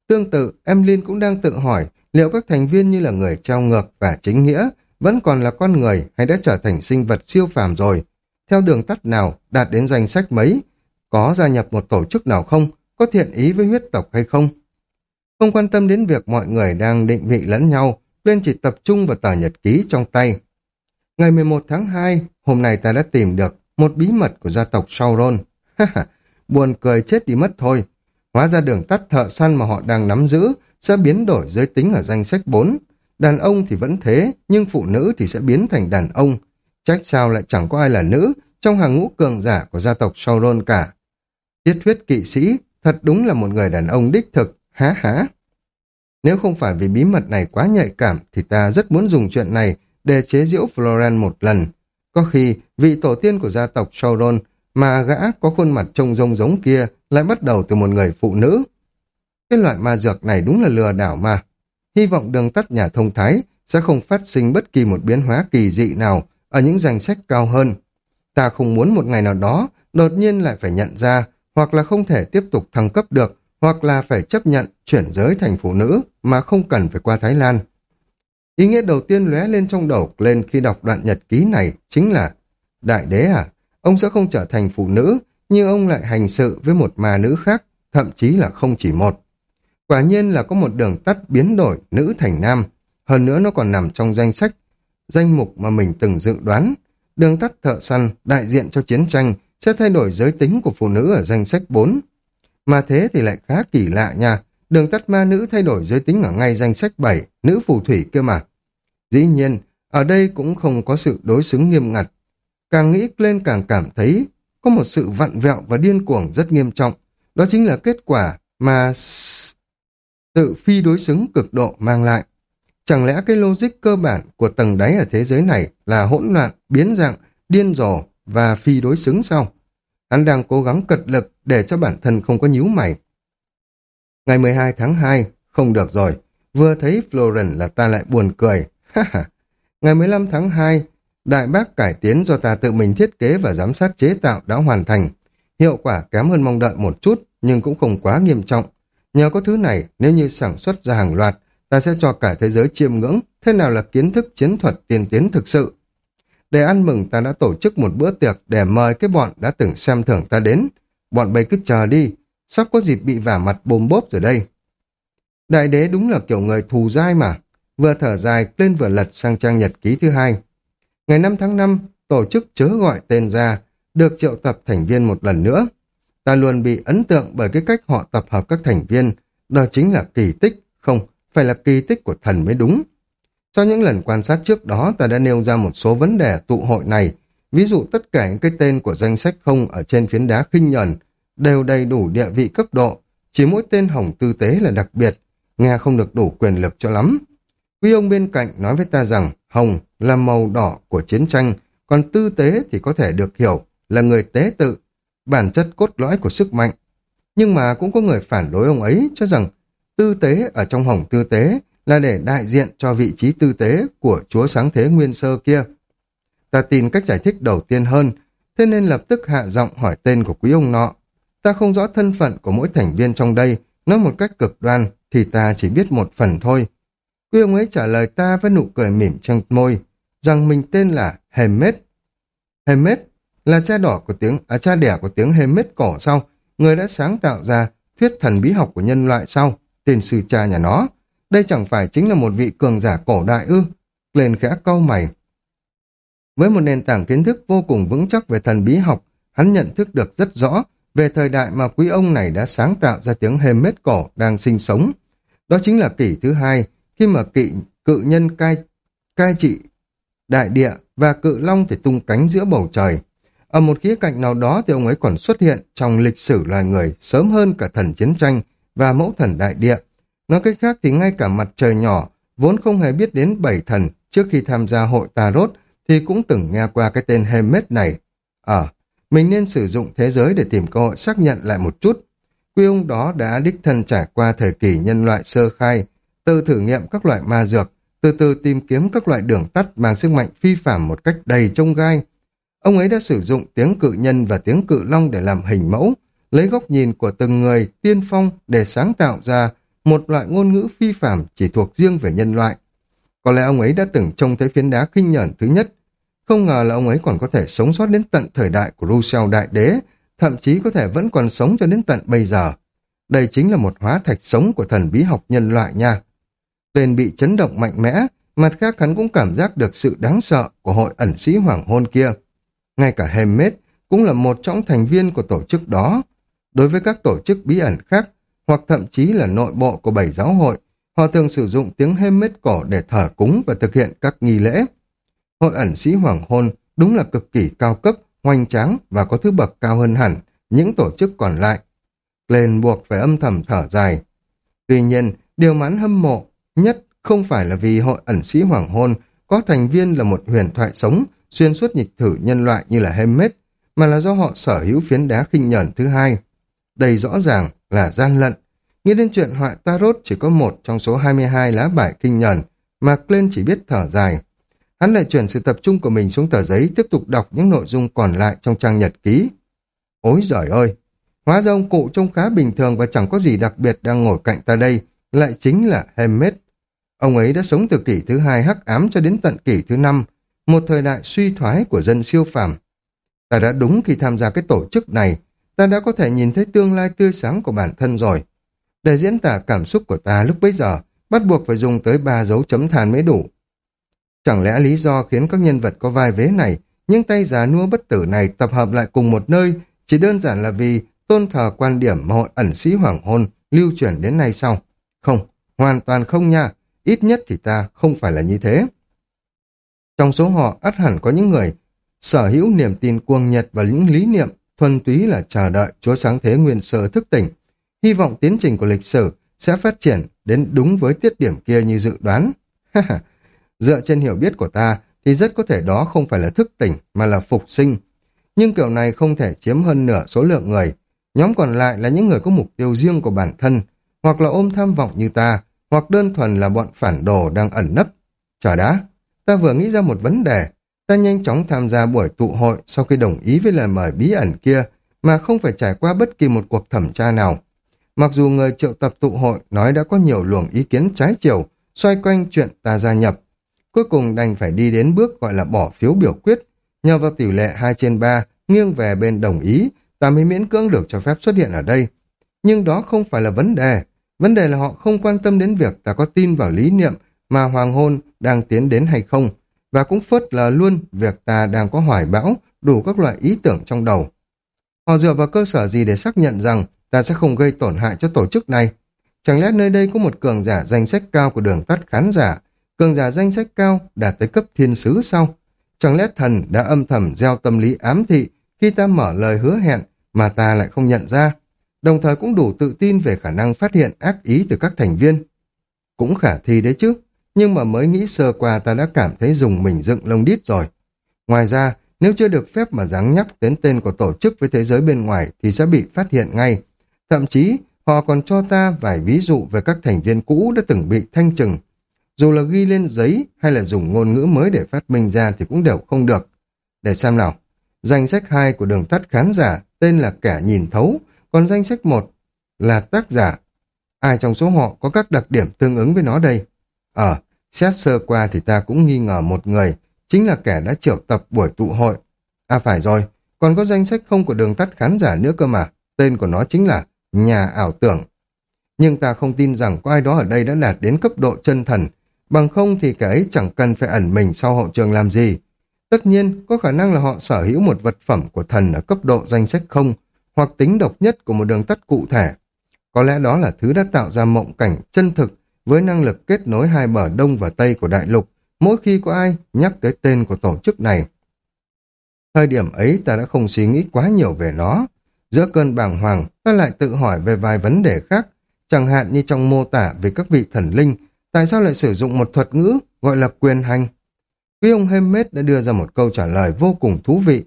S1: Tương tự, em linh cũng đang tự hỏi liệu các thành viên như là người trao ngược và chính nghĩa vẫn còn là con người hay đã trở thành sinh vật siêu phàm rồi. Theo đường tắt nào, đạt đến danh sách mấy, có gia nhập một tổ chức nào không, có thiện ý với huyết tộc hay không. Không quan tâm đến việc mọi người đang định vị lẫn nhau, Tuyên chỉ tập trung vào tờ nhật ký trong tay. Ngày 11 tháng 2, hôm nay ta đã tìm được một bí mật của gia tộc Sauron. Buồn cười chết đi mất thôi. Hóa ra đường tắt thợ săn mà họ đang nắm giữ sẽ biến đổi giới tính ở danh sách 4. Đàn ông thì vẫn thế, nhưng phụ nữ thì sẽ biến thành đàn ông. Trách sao lại chẳng có ai là nữ trong hàng ngũ cường giả của gia tộc Sauron cả. Tiết huyết kỵ sĩ thật đúng là một người đàn ông đích thực, há há. Nếu không phải vì bí mật này quá nhạy cảm thì ta rất muốn dùng chuyện này để chế giễu Floren một lần. Có khi vị tổ tiên của gia tộc Sauron mà gã có khuôn mặt trông rông giống kia lại bắt đầu từ một người phụ nữ. Cái loại ma dược này đúng là lừa đảo mà. Hy vọng đường tắt nhà thông thái sẽ không phát sinh bất kỳ một biến hóa kỳ dị nào ở những danh sách cao hơn. Ta không muốn một ngày nào đó đột nhiên lại phải nhận ra hoặc là không thể tiếp tục thăng cấp được hoặc là phải chấp nhận chuyển giới thành phụ nữ mà không cần phải qua Thái Lan. Ý nghĩa đầu tiên lóe lên trong đầu lên khi đọc đoạn nhật ký này chính là Đại đế à, ông sẽ không trở thành phụ nữ nhưng ông lại hành sự với một ma nữ khác, thậm chí là không chỉ một. Quả nhiên là có một đường tắt biến đổi nữ thành nam, hơn nữa nó còn nằm trong danh sách, danh mục mà mình từng dự đoán. Đường tắt thợ săn, đại diện cho chiến tranh, sẽ thay đổi giới tính của phụ nữ ở danh sách 4. Mà thế thì lại khá kỳ lạ nha, đường tắt ma nữ thay đổi giới tính ở ngay danh sách 7, nữ phù thủy kia mà. Dĩ nhiên, ở đây cũng không có sự đối xứng nghiêm ngặt. Càng nghĩ lên càng cảm thấy có một sự vặn vẹo và điên cuồng rất nghiêm trọng. Đó chính là kết quả mà tự phi đối xứng cực độ mang lại. Chẳng lẽ cái logic cơ bản của tầng đáy ở thế giới này là hỗn loạn, biến dạng, điên rồ và phi đối xứng sao? Hắn đang cố gắng cật lực để cho bản thân không có nhíu mày. Ngày 12 tháng 2, không được rồi, vừa thấy Florence là ta lại buồn cười. Ngày 15 tháng 2, đại bác cải tiến do ta tự mình thiết kế và giám sát chế tạo đã hoàn thành. Hiệu quả kém hơn mong đợi một chút, nhưng cũng không quá nghiêm trọng. Nhờ có thứ này, nếu như sản xuất ra hàng loạt, ta sẽ cho cả thế giới chiêm ngưỡng thế nào là kiến thức chiến thuật tiên tiến thực sự. Để ăn mừng ta đã tổ chức một bữa tiệc để mời cái bọn đã từng xem thưởng ta đến. Bọn bay cứ chờ đi, sắp có dịp bị vả mặt bồm bốp rồi đây. Đại đế đúng là kiểu người thù dai mà. Vừa thở dài, lên vừa lật sang trang nhật ký thứ hai. Ngày 5 tháng 5, tổ chức chớ gọi tên ra, được triệu tập thành viên một lần nữa. Ta luôn bị ấn tượng bởi cái cách họ tập hợp các thành viên, đó chính là kỳ tích, không, phải là kỳ tích của thần mới đúng. Sau những lần quan sát trước đó, ta đã nêu ra một số vấn đề tụ hội này, ví dụ tất cả những cái tên của danh sách không ở trên phiến đá khinh nhờn đều đầy đủ địa vị cấp độ, chỉ mỗi tên hồng tư tế là đặc biệt, nghe không được đủ quyền lực cho lắm. Quý ông bên cạnh nói với ta rằng hồng là màu đỏ của chiến tranh, còn tư tế thì có thể được hiểu là người tế tự, bản chất cốt lõi của sức mạnh. Nhưng mà cũng có người phản đối ông ấy cho rằng tư tế ở trong hồng tư tế là để đại diện cho vị trí tư tế của chúa sáng thế nguyên sơ kia. Ta tin cách giải thích đầu tiên hơn, thế nên lập tức hạ giọng hỏi tên của quý ông nọ. Ta không rõ thân phận của mỗi thành viên trong đây, nói một cách cực đoan thì ta chỉ biết một phần thôi. Quý ông ấy trả lời ta với nụ cười mỉm trên môi, rằng mình tên là Hemet. Hemet là cha đỏ của tiếng, à cha đẻ của tiếng Hemet cổ sau, người đã sáng tạo ra thuyết thần bí học của nhân loại sau, tên sư cha nhà nó. Đây chẳng phải chính là một vị cường giả cổ đại ư? Lên khẽ cau mày. Với một nền tảng kiến thức vô cùng vững chắc về thần bí học, hắn nhận thức được rất rõ về thời đại mà quý ông này đã sáng tạo ra tiếng hềm mết cổ đang sinh sống. Đó chính là kỷ thứ hai, khi mà kỵ cự nhân cai, cai trị đại địa và cự long thì tung cánh giữa bầu trời. Ở một khía cạnh nào đó thì ông ấy còn xuất hiện trong lịch sử loài người sớm hơn cả thần chiến tranh và mẫu thần đại địa. Nói cách khác thì ngay cả mặt trời nhỏ, vốn không hề biết đến bảy thần trước khi tham gia hội Tarot thì cũng từng nghe qua cái tên Hermes này. Ờ, mình nên sử dụng thế giới để tìm cơ hội xác nhận lại một chút. Quy ông đó đã đích thân trải qua thời kỳ nhân loại sơ khai, từ thử nghiệm các loại ma dược, từ từ tìm kiếm các loại đường tắt mang sức mạnh phi phạm một cách đầy trông gai. Ông ấy đã sử dụng tiếng cự nhân và tiếng cự long để làm hình mẫu, lấy góc nhìn của từng người tiên phong để sáng tạo ra một loại ngôn ngữ phi phạm chỉ thuộc riêng về nhân loại. Có lẽ ông ấy đã từng trông thấy phiến đá khinh nhẫn thứ nhất. Không ngờ là ông ấy còn có thể sống sót đến tận thời đại của Rousseau Đại Đế, thậm chí có thể vẫn còn sống cho đến tận bây giờ. Đây chính là một hóa thạch sống của thần bí học nhân loại nha. Tên bị chấn động mạnh mẽ, mặt khác hắn cũng cảm giác được sự đáng sợ của hội ẩn sĩ hoàng hôn kia. Ngay cả Hemet cũng là một trong thành viên của tổ chức đó. Đối với các tổ chức bí ẩn khác, hoặc thậm chí là nội bộ của bảy giáo hội, họ thường sử dụng tiếng Hermes cổ để thờ cúng và thực hiện các nghi lễ. Hội ẩn sĩ hoàng hôn đúng là cực kỳ cao cấp, hoành tráng và có thứ bậc cao hơn hẳn những tổ chức còn lại. Lên buộc phải âm thầm thở dài. Tuy nhiên, điều mắn hâm mộ nhất không phải là vì hội ẩn sĩ hoàng hôn có thành viên là một huyền thoại sống xuyên suốt nhịch thử nhân loại như là Hermes, mà là do họ sở hữu phiến đá khinh nhẫn thứ hai. Đây rõ ràng là gian lận. Nghĩ đến chuyện họa Tarot chỉ có một trong số 22 lá bài kinh nhẫn, mà Glenn chỉ biết thở dài. Hắn lại chuyển sự tập trung của mình xuống tờ giấy tiếp tục đọc những nội dung còn lại trong trang nhật ký. Ôi giời ơi! Hóa ra ông cụ trông khá bình thường và chẳng có gì đặc biệt đang ngồi cạnh ta đây, lại chính là Hermes. Ông ấy đã sống từ kỷ thứ hai hắc ám cho đến tận kỷ thứ năm, một thời đại suy thoái của dân siêu phàm. Ta đã đúng khi tham gia cái tổ chức này, ta đã có thể nhìn thấy tương lai tươi sáng của bản thân rồi. Để diễn tả cảm xúc của ta lúc bấy giờ, bắt buộc phải dùng tới ba dấu chấm than mới đủ. Chẳng lẽ lý do khiến các nhân vật có vai vế này, những tay già nua bất tử này tập hợp lại cùng một nơi chỉ đơn giản là vì tôn thờ quan điểm mà hội ẩn sĩ hoàng hôn lưu truyền đến nay sau? Không, hoàn toàn không nha, ít nhất thì ta không phải là như thế. Trong số họ ắt hẳn có những người sở hữu niềm tin cuồng nhiệt và những lý niệm thuần túy là chờ đợi Chúa Sáng Thế Nguyên Sơ thức tỉnh. Hy vọng tiến trình của lịch sử sẽ phát triển đến đúng với tiết điểm kia như dự đoán. Dựa trên hiểu biết của ta thì rất có thể đó không phải là thức tỉnh mà là phục sinh. Nhưng kiểu này không thể chiếm hơn nửa số lượng người. Nhóm còn lại là những người có mục tiêu riêng của bản thân, hoặc là ôm tham vọng như ta, hoặc đơn thuần là bọn phản đồ đang ẩn nấp. Chờ đã, ta vừa nghĩ ra một vấn đề. Ta nhanh chóng tham gia buổi tụ hội sau khi đồng ý với lời mời bí ẩn kia, mà không phải trải qua bất kỳ một cuộc thẩm tra nào. Mặc dù người triệu tập tụ hội nói đã có nhiều luồng ý kiến trái chiều, xoay quanh chuyện ta gia nhập. Cuối cùng đành phải đi đến bước gọi là bỏ phiếu biểu quyết. Nhờ vào tỷ lệ 2 trên 3, nghiêng về bên đồng ý, ta mới miễn cưỡng được cho phép xuất hiện ở đây. Nhưng đó không phải là vấn đề. Vấn đề là họ không quan tâm đến việc ta có tin vào lý niệm mà hoàng hôn đang tiến đến hay không, và cũng phớt lờ luôn việc ta đang có hoài bão, đủ các loại ý tưởng trong đầu. Họ dựa vào cơ sở gì để xác nhận rằng ta sẽ không gây tổn hại cho tổ chức này? Chẳng lẽ nơi đây có một cường giả danh sách cao của đường tắt khán giả, cường giả danh sách cao đạt tới cấp thiên sứ sau? Chẳng lẽ thần đã âm thầm gieo tâm lý ám thị khi ta mở lời hứa hẹn mà ta lại không nhận ra? đồng thời cũng đủ tự tin về khả năng phát hiện ác ý từ các thành viên. Cũng khả thi đấy chứ, nhưng mà mới nghĩ sơ qua ta đã cảm thấy dùng mình dựng lông đít rồi. Ngoài ra, nếu chưa được phép mà dáng nhắc đến tên của tổ chức với thế giới bên ngoài thì sẽ bị phát hiện ngay. Thậm chí, họ còn cho ta vài ví dụ về các thành viên cũ đã từng bị thanh trừng. Dù là ghi lên giấy hay là dùng ngôn ngữ mới để phát minh ra thì cũng đều không được. Để xem nào, danh sách 2 của đường tắt khán giả tên là Kẻ Nhìn Thấu, còn danh sách một là tác giả. Ai trong số họ có các đặc điểm tương ứng với nó đây? Ở, xét sơ qua thì ta cũng nghi ngờ một người, chính là kẻ đã triệu tập buổi tụ hội. À phải rồi, còn có danh sách không của đường tắt khán giả nữa cơ mà, tên của nó chính là Nhà ảo tưởng. Nhưng ta không tin rằng có ai đó ở đây đã đạt đến cấp độ chân thần, bằng không thì kẻ ấy chẳng cần phải ẩn mình sau hậu trường làm gì. Tất nhiên, có khả năng là họ sở hữu một vật phẩm của thần ở cấp độ danh sách không, hoặc tính độc nhất của một đường tắt cụ thể. Có lẽ đó là thứ đã tạo ra mộng cảnh chân thực với năng lực kết nối hai bờ đông và tây của đại lục mỗi khi có ai nhắc tới tên của tổ chức này. Thời điểm ấy ta đã không suy nghĩ quá nhiều về nó. Giữa cơn bàng hoàng, ta lại tự hỏi về vài vấn đề khác, chẳng hạn như trong mô tả về các vị thần linh, tại sao lại sử dụng một thuật ngữ gọi là quyền hành? Quý ông Hemmet đã đưa ra một câu trả lời vô cùng thú vị.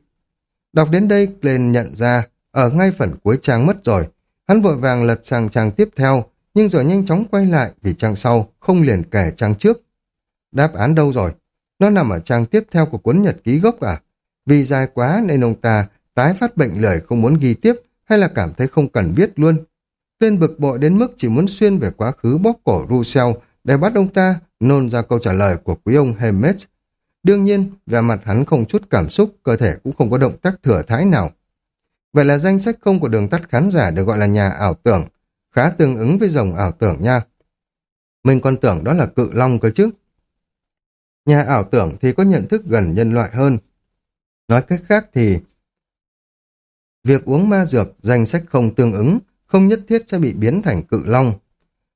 S1: Đọc đến đây, lên nhận ra, ở ngay phần cuối trang mất rồi. Hắn vội vàng lật sang trang tiếp theo, nhưng rồi nhanh chóng quay lại vì trang sau không liền kể trang trước. Đáp án đâu rồi? Nó nằm ở trang tiếp theo của cuốn nhật ký gốc à? Vì dài quá nên ông ta tái phát bệnh lời không muốn ghi tiếp hay là cảm thấy không cần biết luôn. Tuyên bực bội đến mức chỉ muốn xuyên về quá khứ bóp cổ Rousseau để bắt ông ta nôn ra câu trả lời của quý ông Hermes. Đương nhiên, vẻ mặt hắn không chút cảm xúc, cơ thể cũng không có động tác thừa thái nào. Vậy là danh sách không của đường tắt khán giả được gọi là nhà ảo tưởng, khá tương ứng với dòng ảo tưởng nha. Mình còn tưởng đó là cự long cơ chứ. Nhà ảo tưởng thì có nhận thức gần nhân loại hơn. Nói cách khác thì việc uống ma dược danh sách không tương ứng, không nhất thiết sẽ bị biến thành cự long.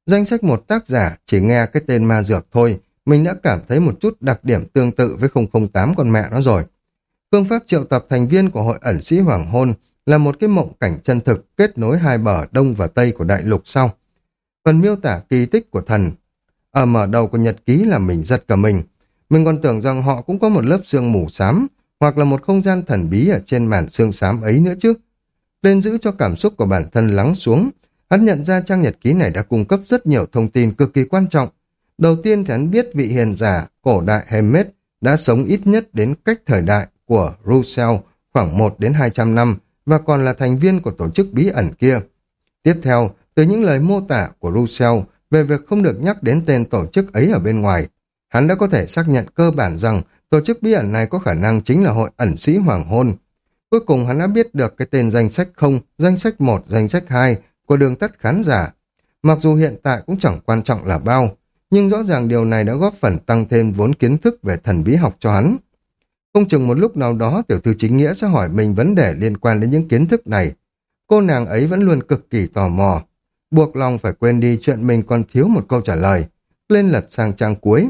S1: Danh sách một tác giả chỉ nghe cái tên ma dược thôi, mình đã cảm thấy một chút đặc điểm tương tự với 008 con mẹ nó rồi. Phương pháp triệu tập thành viên của hội ẩn sĩ Hoàng Hôn là một cái mộng cảnh chân thực kết nối hai bờ đông và tây của đại lục sau. Phần miêu tả kỳ tích của thần ở mở đầu của nhật ký là mình giật cả mình. Mình còn tưởng rằng họ cũng có một lớp xương mù xám hoặc là một không gian thần bí ở trên màn xương xám ấy nữa chứ. Lên giữ cho cảm xúc của bản thân lắng xuống, hắn nhận ra trang nhật ký này đã cung cấp rất nhiều thông tin cực kỳ quan trọng. Đầu tiên thì hắn biết vị hiền giả cổ đại Hemet đã sống ít nhất đến cách thời đại của Rousseau khoảng 1 đến 200 năm và còn là thành viên của tổ chức bí ẩn kia. Tiếp theo, từ những lời mô tả của Russell về việc không được nhắc đến tên tổ chức ấy ở bên ngoài, hắn đã có thể xác nhận cơ bản rằng tổ chức bí ẩn này có khả năng chính là hội ẩn sĩ hoàng hôn. Cuối cùng hắn đã biết được cái tên danh sách không, danh sách 1, danh sách 2 của đường tắt khán giả. Mặc dù hiện tại cũng chẳng quan trọng là bao, nhưng rõ ràng điều này đã góp phần tăng thêm vốn kiến thức về thần bí học cho hắn. Không chừng một lúc nào đó tiểu thư chính nghĩa sẽ hỏi mình vấn đề liên quan đến những kiến thức này. Cô nàng ấy vẫn luôn cực kỳ tò mò. Buộc lòng phải quên đi chuyện mình còn thiếu một câu trả lời. Lên lật sang trang cuối.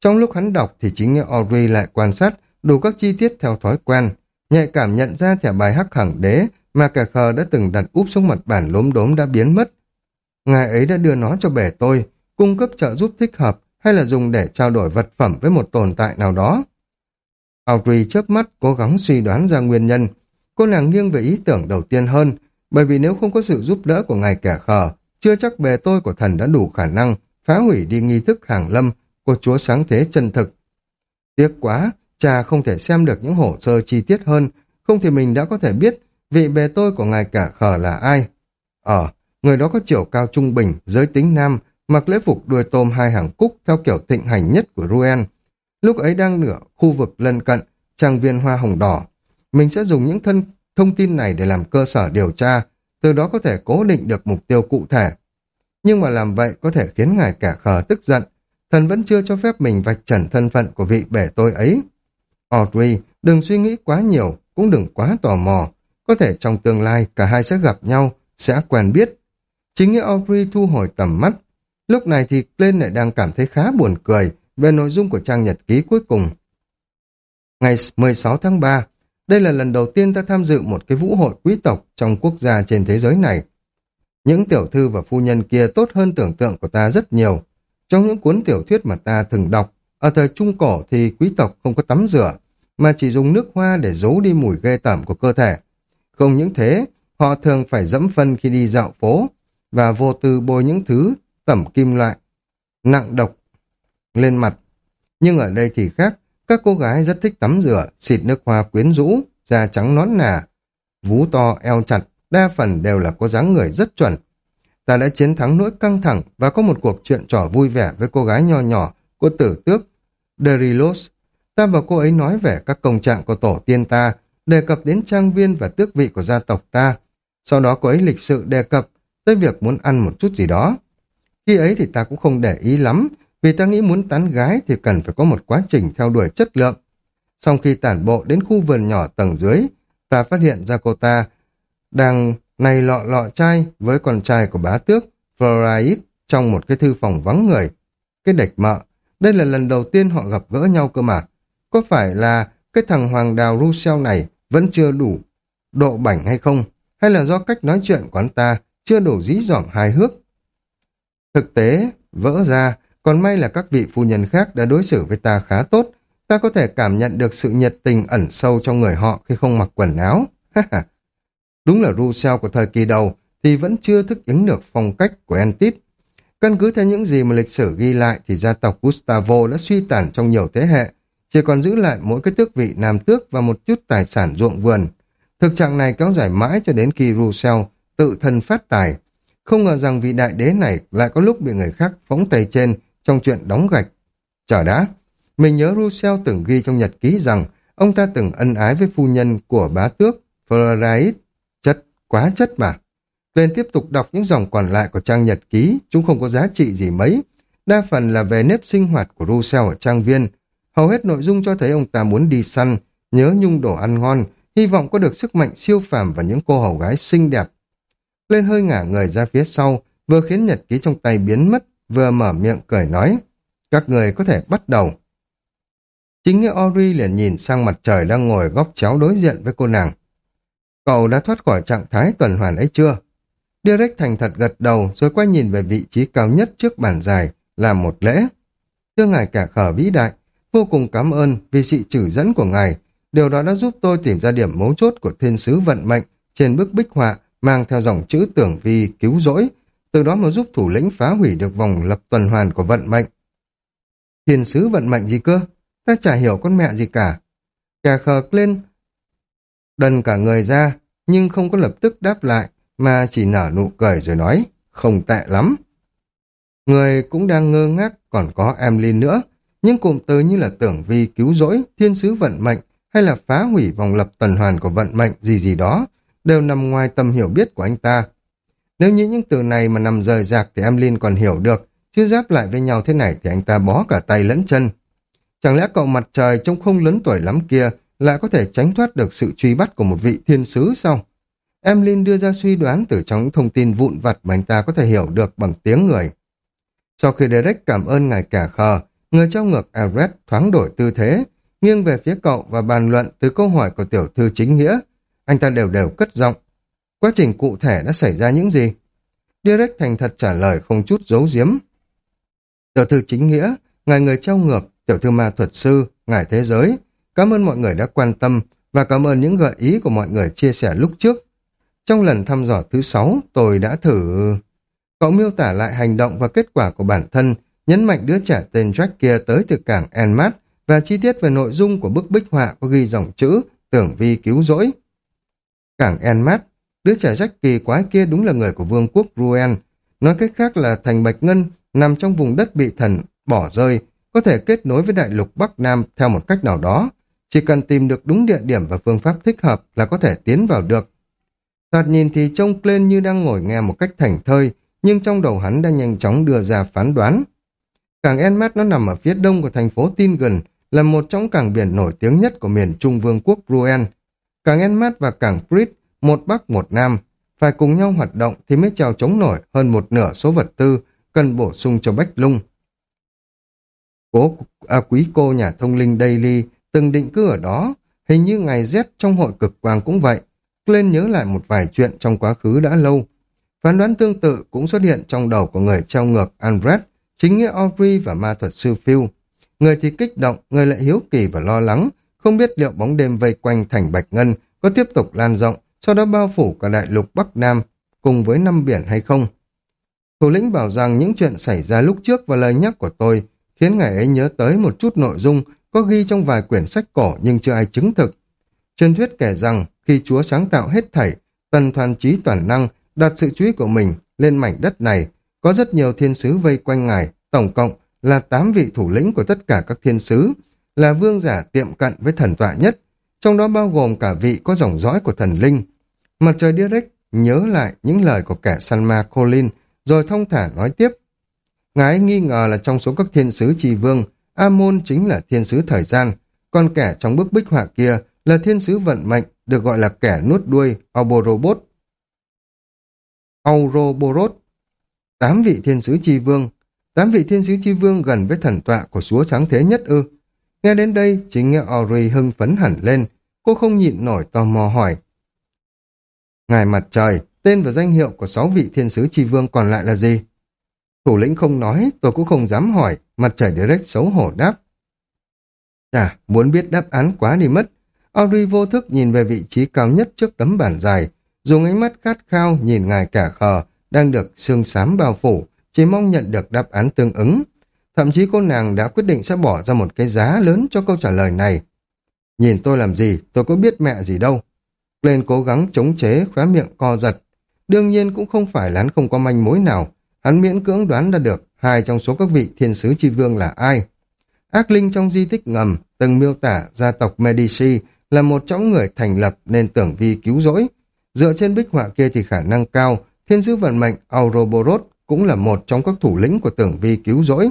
S1: Trong lúc hắn đọc thì chính nghĩa Audrey lại quan sát đủ các chi tiết theo thói quen. Nhạy cảm nhận ra thẻ bài hắc hẳng đế mà kẻ khờ đã từng đặt úp xuống mặt bản lốm đốm đã biến mất. Ngài ấy đã đưa nó cho bể tôi, cung cấp trợ giúp thích hợp hay là dùng để trao đổi vật phẩm với một tồn tại nào đó. Audrey chớp mắt cố gắng suy đoán ra nguyên nhân. Cô nàng nghiêng về ý tưởng đầu tiên hơn, bởi vì nếu không có sự giúp đỡ của ngài kẻ khờ, chưa chắc bề tôi của thần đã đủ khả năng phá hủy đi nghi thức hàng lâm của chúa sáng thế chân thực. Tiếc quá, cha không thể xem được những hồ sơ chi tiết hơn, không thì mình đã có thể biết vị bề tôi của ngài kẻ khờ là ai. Ờ, người đó có chiều cao trung bình, giới tính nam, mặc lễ phục đuôi tôm hai hàng cúc theo kiểu thịnh hành nhất của Ruen. Lúc ấy đang nửa khu vực lân cận, trang viên hoa hồng đỏ. Mình sẽ dùng những thân thông tin này để làm cơ sở điều tra, từ đó có thể cố định được mục tiêu cụ thể. Nhưng mà làm vậy có thể khiến ngài cả khờ tức giận, thần vẫn chưa cho phép mình vạch trần thân phận của vị bể tôi ấy. Audrey, đừng suy nghĩ quá nhiều, cũng đừng quá tò mò. Có thể trong tương lai cả hai sẽ gặp nhau, sẽ quen biết. Chính nghĩa Audrey thu hồi tầm mắt. Lúc này thì Glenn lại đang cảm thấy khá buồn cười về nội dung của trang nhật ký cuối cùng. Ngày 16 tháng 3, đây là lần đầu tiên ta tham dự một cái vũ hội quý tộc trong quốc gia trên thế giới này. Những tiểu thư và phu nhân kia tốt hơn tưởng tượng của ta rất nhiều. Trong những cuốn tiểu thuyết mà ta thường đọc, ở thời Trung Cổ thì quý tộc không có tắm rửa, mà chỉ dùng nước hoa để giấu đi mùi ghê tởm của cơ thể. Không những thế, họ thường phải dẫm phân khi đi dạo phố và vô tư bôi những thứ tẩm kim loại, nặng độc lên mặt. Nhưng ở đây thì khác, các cô gái rất thích tắm rửa, xịt nước hoa quyến rũ, da trắng nón nà, vú to, eo chặt, đa phần đều là có dáng người rất chuẩn. Ta đã chiến thắng nỗi căng thẳng và có một cuộc chuyện trò vui vẻ với cô gái nho nhỏ của tử tước Derilos. Ta và cô ấy nói về các công trạng của tổ tiên ta, đề cập đến trang viên và tước vị của gia tộc ta. Sau đó cô ấy lịch sự đề cập tới việc muốn ăn một chút gì đó. Khi ấy thì ta cũng không để ý lắm, vì ta nghĩ muốn tán gái thì cần phải có một quá trình theo đuổi chất lượng. Sau khi tản bộ đến khu vườn nhỏ tầng dưới, ta phát hiện ra cô ta đang này lọ lọ trai với con trai của bá tước Floraid trong một cái thư phòng vắng người. Cái địch mợ, đây là lần đầu tiên họ gặp gỡ nhau cơ mà. Có phải là cái thằng hoàng đào Rousseau này vẫn chưa đủ độ bảnh hay không? Hay là do cách nói chuyện của anh ta chưa đủ dí dỏm hài hước? Thực tế, vỡ ra, còn may là các vị phu nhân khác đã đối xử với ta khá tốt. Ta có thể cảm nhận được sự nhiệt tình ẩn sâu trong người họ khi không mặc quần áo. Đúng là Rousseau của thời kỳ đầu thì vẫn chưa thức ứng được phong cách của Entit. Căn cứ theo những gì mà lịch sử ghi lại thì gia tộc Gustavo đã suy tàn trong nhiều thế hệ, chỉ còn giữ lại mỗi cái tước vị nam tước và một chút tài sản ruộng vườn. Thực trạng này kéo dài mãi cho đến khi Rousseau tự thân phát tài. Không ngờ rằng vị đại đế này lại có lúc bị người khác phóng tay trên trong chuyện đóng gạch. Chờ đã, mình nhớ Rousseau từng ghi trong nhật ký rằng ông ta từng ân ái với phu nhân của bá tước Floride. Chất, quá chất mà. Lên tiếp tục đọc những dòng còn lại của trang nhật ký, chúng không có giá trị gì mấy. Đa phần là về nếp sinh hoạt của Rousseau ở trang viên. Hầu hết nội dung cho thấy ông ta muốn đi săn, nhớ nhung đồ ăn ngon, hy vọng có được sức mạnh siêu phàm và những cô hầu gái xinh đẹp. Lên hơi ngả người ra phía sau, vừa khiến nhật ký trong tay biến mất, vừa mở miệng cười nói. Các người có thể bắt đầu. Chính nghĩa Ori liền nhìn sang mặt trời đang ngồi góc chéo đối diện với cô nàng. Cậu đã thoát khỏi trạng thái tuần hoàn ấy chưa? Direct thành thật gật đầu rồi quay nhìn về vị trí cao nhất trước bàn dài, làm một lễ. Thưa ngài cả khở vĩ đại, vô cùng cảm ơn vì sự chỉ dẫn của ngài. Điều đó đã giúp tôi tìm ra điểm mấu chốt của thiên sứ vận mệnh trên bức bích họa mang theo dòng chữ tưởng vi cứu rỗi, từ đó mà giúp thủ lĩnh phá hủy được vòng lập tuần hoàn của vận mệnh. Thiên sứ vận mệnh gì cơ? Ta chả hiểu con mẹ gì cả. Kẻ khờ lên, đần cả người ra, nhưng không có lập tức đáp lại, mà chỉ nở nụ cười rồi nói, không tệ lắm. Người cũng đang ngơ ngác, còn có em lin nữa. Những cụm từ như là tưởng vi cứu rỗi, thiên sứ vận mệnh, hay là phá hủy vòng lập tuần hoàn của vận mệnh gì gì đó, đều nằm ngoài tầm hiểu biết của anh ta. Nếu như những từ này mà nằm rời rạc thì em lin còn hiểu được, chứ giáp lại với nhau thế này thì anh ta bó cả tay lẫn chân. Chẳng lẽ cậu mặt trời trông không lớn tuổi lắm kia lại có thể tránh thoát được sự truy bắt của một vị thiên sứ sao? em lin đưa ra suy đoán từ trong những thông tin vụn vặt mà anh ta có thể hiểu được bằng tiếng người. Sau khi Derek cảm ơn ngài cả khờ, người trao ngược Alred thoáng đổi tư thế, nghiêng về phía cậu và bàn luận từ câu hỏi của tiểu thư chính nghĩa. Anh ta đều đều cất giọng. Quá trình cụ thể đã xảy ra những gì? Direct thành thật trả lời không chút giấu giếm. Tiểu thư chính nghĩa, ngài người trao ngược, tiểu thư ma thuật sư, ngài thế giới. Cảm ơn mọi người đã quan tâm và cảm ơn những gợi ý của mọi người chia sẻ lúc trước. Trong lần thăm dò thứ sáu, tôi đã thử... Cậu miêu tả lại hành động và kết quả của bản thân, nhấn mạnh đứa trẻ tên Jack kia tới từ cảng Enmat và chi tiết về nội dung của bức bích họa có ghi dòng chữ tưởng vi cứu rỗi. Cảng Enmat, đứa trẻ rách kỳ quái kia đúng là người của vương quốc Ruen. Nói cách khác là thành Bạch Ngân nằm trong vùng đất bị thần bỏ rơi, có thể kết nối với đại lục Bắc Nam theo một cách nào đó. Chỉ cần tìm được đúng địa điểm và phương pháp thích hợp là có thể tiến vào được. Thoạt nhìn thì trông lên như đang ngồi nghe một cách thảnh thơi, nhưng trong đầu hắn đã nhanh chóng đưa ra phán đoán. Cảng Enmat nó nằm ở phía đông của thành phố Tingen, là một trong cảng biển nổi tiếng nhất của miền Trung Vương quốc Ruen. Cảng Enmat và cảng Prit, một bắc một nam, phải cùng nhau hoạt động thì mới trèo chống nổi hơn một nửa số vật tư cần bổ sung cho Bách Lung. Cố à, quý cô nhà thông linh Daily từng định cư ở đó, hình như ngày rét trong hội cực quang cũng vậy, lên nhớ lại một vài chuyện trong quá khứ đã lâu. Phán đoán tương tự cũng xuất hiện trong đầu của người treo ngược Andret, chính nghĩa Aubrey và ma thuật sư Phil. Người thì kích động, người lại hiếu kỳ và lo lắng, không biết liệu bóng đêm vây quanh thành Bạch Ngân có tiếp tục lan rộng, sau đó bao phủ cả đại lục Bắc Nam cùng với năm biển hay không. Thủ lĩnh bảo rằng những chuyện xảy ra lúc trước và lời nhắc của tôi khiến ngài ấy nhớ tới một chút nội dung có ghi trong vài quyển sách cổ nhưng chưa ai chứng thực. Truyền thuyết kể rằng khi Chúa sáng tạo hết thảy, tần toàn trí toàn năng, đặt sự chú ý của mình lên mảnh đất này, có rất nhiều thiên sứ vây quanh ngài, tổng cộng là 8 vị thủ lĩnh của tất cả các thiên sứ, là vương giả tiệm cận với thần tọa nhất, trong đó bao gồm cả vị có dòng dõi của thần linh. Mặt trời Direct nhớ lại những lời của kẻ săn ma Colin, rồi thông thả nói tiếp. Ngài nghi ngờ là trong số các thiên sứ trì vương, Amon chính là thiên sứ thời gian, còn kẻ trong bức bích họa kia là thiên sứ vận mệnh, được gọi là kẻ nuốt đuôi Oborobot. Ouroboros. Tám vị thiên sứ chi vương. Tám vị thiên sứ chi vương gần với thần tọa của súa sáng thế nhất ư. Nghe đến đây, chính nghe Ori hưng phấn hẳn lên. Cô không nhịn nổi tò mò hỏi. Ngài mặt trời, tên và danh hiệu của sáu vị thiên sứ chi vương còn lại là gì? Thủ lĩnh không nói, tôi cũng không dám hỏi, mặt trời direct xấu hổ đáp. Chà, muốn biết đáp án quá đi mất. Audrey vô thức nhìn về vị trí cao nhất trước tấm bản dài, dùng ánh mắt khát khao nhìn ngài cả khờ, đang được xương xám bao phủ, chỉ mong nhận được đáp án tương ứng. Thậm chí cô nàng đã quyết định sẽ bỏ ra một cái giá lớn cho câu trả lời này. Nhìn tôi làm gì, tôi có biết mẹ gì đâu. Lên cố gắng chống chế, khóe miệng co giật. Đương nhiên cũng không phải là hắn không có manh mối nào. Hắn miễn cưỡng đoán ra được hai trong số các vị thiên sứ chi vương là ai. Ác linh trong di tích ngầm từng miêu tả gia tộc Medici là một trong người thành lập nên tưởng vi cứu rỗi. Dựa trên bích họa kia thì khả năng cao, thiên sứ vận mệnh Auroboros cũng là một trong các thủ lĩnh của tưởng vi cứu rỗi.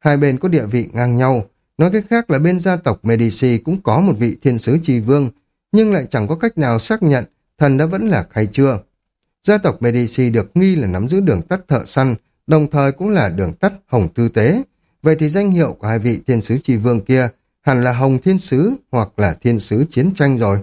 S1: Hai bên có địa vị ngang nhau, nói cách khác là bên gia tộc Medici cũng có một vị thiên sứ trì vương, nhưng lại chẳng có cách nào xác nhận thần đã vẫn lạc hay chưa. Gia tộc Medici được nghi là nắm giữ đường tắt thợ săn, đồng thời cũng là đường tắt hồng tư tế. Vậy thì danh hiệu của hai vị thiên sứ trì vương kia hẳn là hồng thiên sứ hoặc là thiên sứ chiến tranh rồi.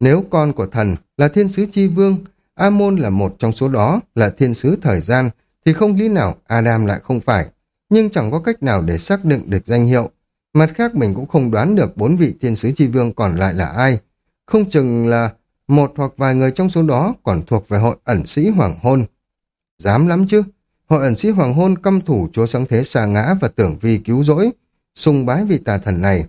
S1: Nếu con của thần là thiên sứ chi vương, Amon là một trong số đó, là thiên sứ thời gian, thì không lý nào Adam lại không phải. Nhưng chẳng có cách nào để xác định được danh hiệu. Mặt khác mình cũng không đoán được bốn vị thiên sứ chi vương còn lại là ai. Không chừng là một hoặc vài người trong số đó còn thuộc về hội ẩn sĩ hoàng hôn. Dám lắm chứ, hội ẩn sĩ hoàng hôn căm thủ chúa sáng thế xa ngã và tưởng vi cứu rỗi, sùng bái vị tà thần này.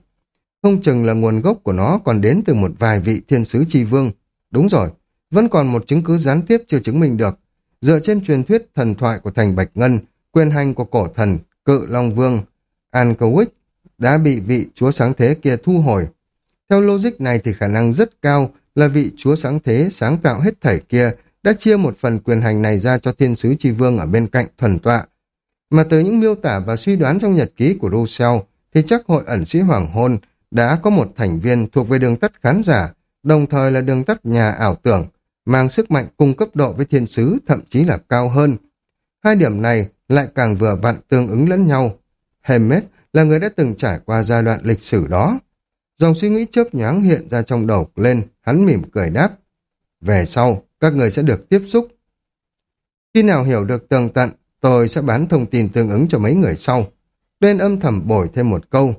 S1: Không chừng là nguồn gốc của nó còn đến từ một vài vị thiên sứ chi vương. Đúng rồi, vẫn còn một chứng cứ gián tiếp chưa chứng minh được. Dựa trên truyền thuyết thần thoại của thành Bạch Ngân, quyền hành của cổ thần, cự Long Vương, Ankowik đã bị vị chúa sáng thế kia thu hồi. Theo logic này thì khả năng rất cao là vị chúa sáng thế sáng tạo hết thảy kia đã chia một phần quyền hành này ra cho thiên sứ tri vương ở bên cạnh thuần tọa. Mà từ những miêu tả và suy đoán trong nhật ký của Rousseau thì chắc hội ẩn sĩ Hoàng Hôn đã có một thành viên thuộc về đường tắt khán giả, đồng thời là đường tắt nhà ảo tưởng, mang sức mạnh cung cấp độ với thiên sứ thậm chí là cao hơn. Hai điểm này lại càng vừa vặn tương ứng lẫn nhau. Hermes là người đã từng trải qua giai đoạn lịch sử đó. Dòng suy nghĩ chớp nhoáng hiện ra trong đầu lên, hắn mỉm cười đáp. Về sau, các người sẽ được tiếp xúc. Khi nào hiểu được tường tận, tôi sẽ bán thông tin tương ứng cho mấy người sau. Lên âm thầm bồi thêm một câu.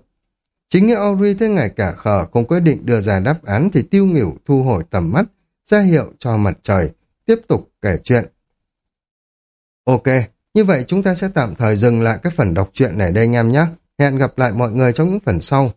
S1: Chính nghĩa Ori thấy ngài cả khờ không quyết định đưa ra đáp án thì tiêu nghỉu thu hồi tầm mắt, ra hiệu cho mặt trời, tiếp tục kể chuyện. Ok, như vậy chúng ta sẽ tạm thời dừng lại cái phần đọc truyện này đây anh em nhé. Hẹn gặp lại mọi người trong những phần sau.